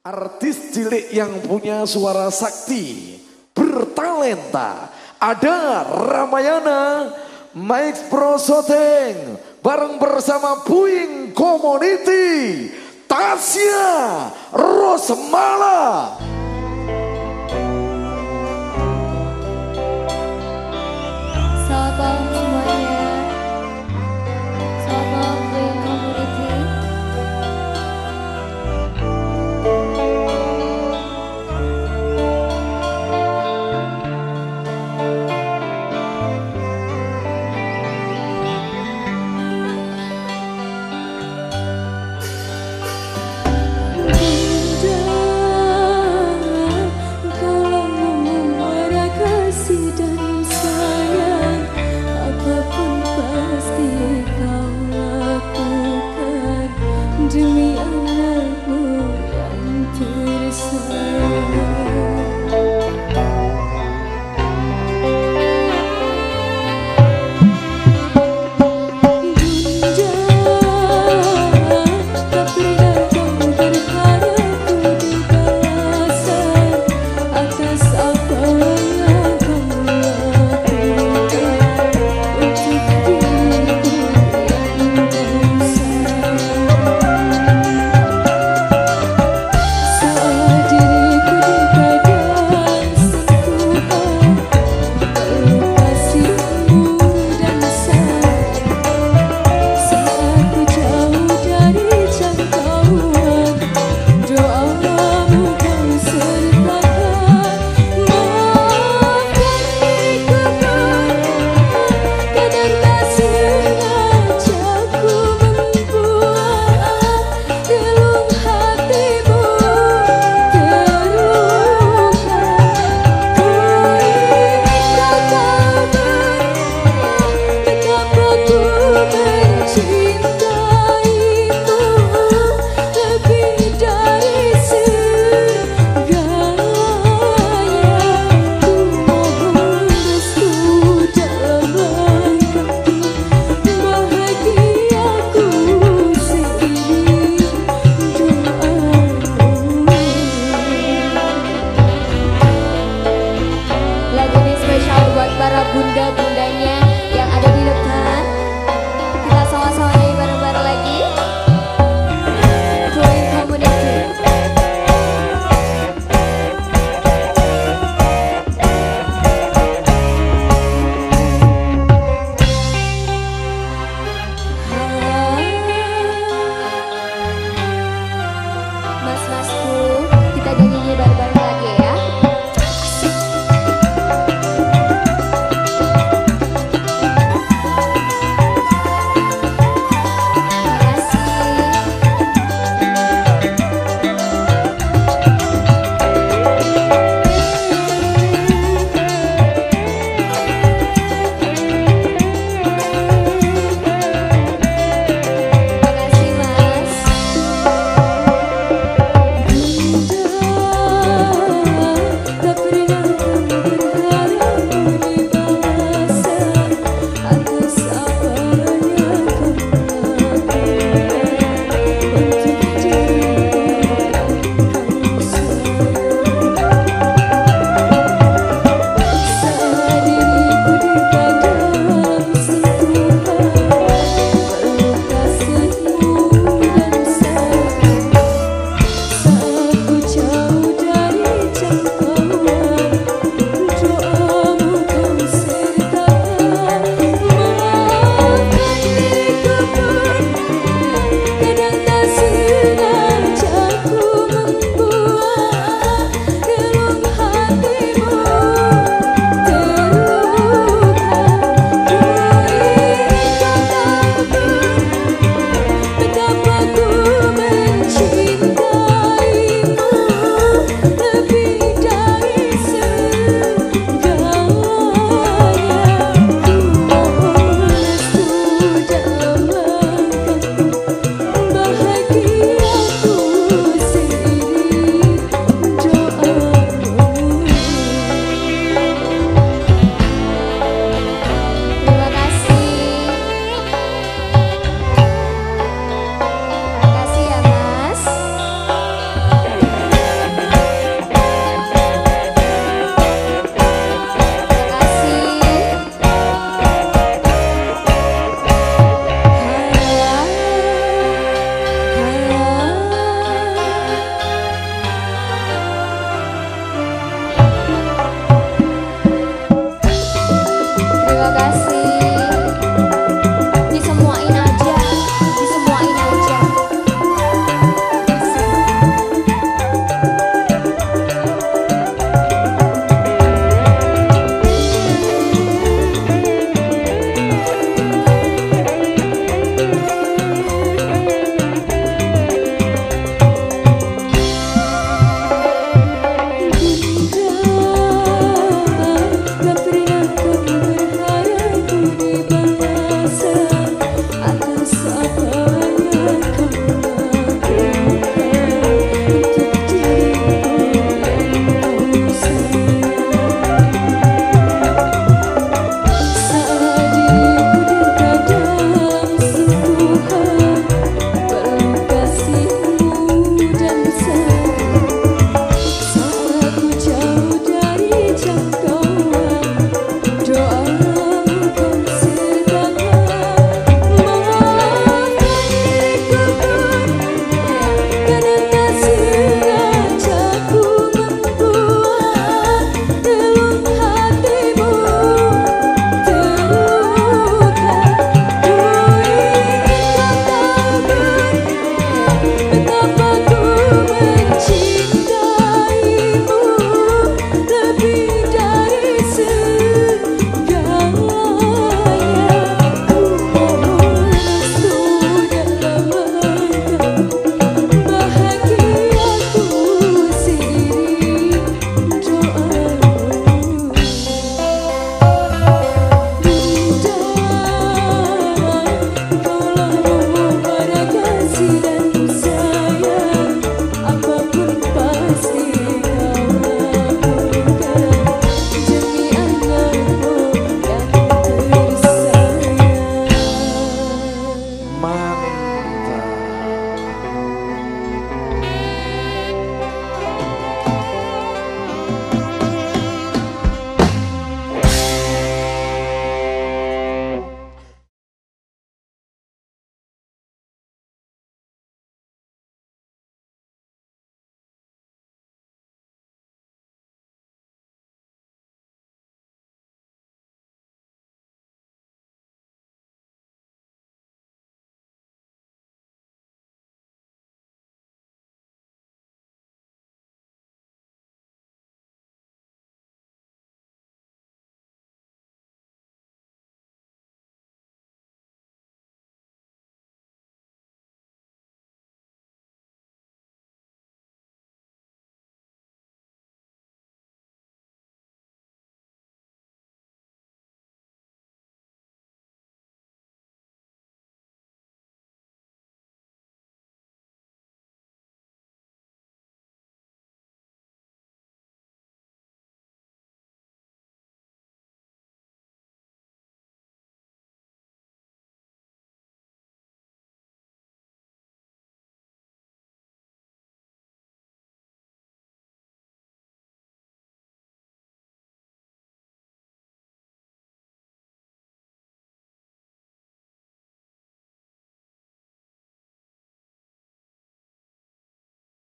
Artis cilik yang punya suara sakti, bertalenta. Ada Ramayana, Mike Prosoteng, bareng bersama Puing Community, Tasya Rosmala.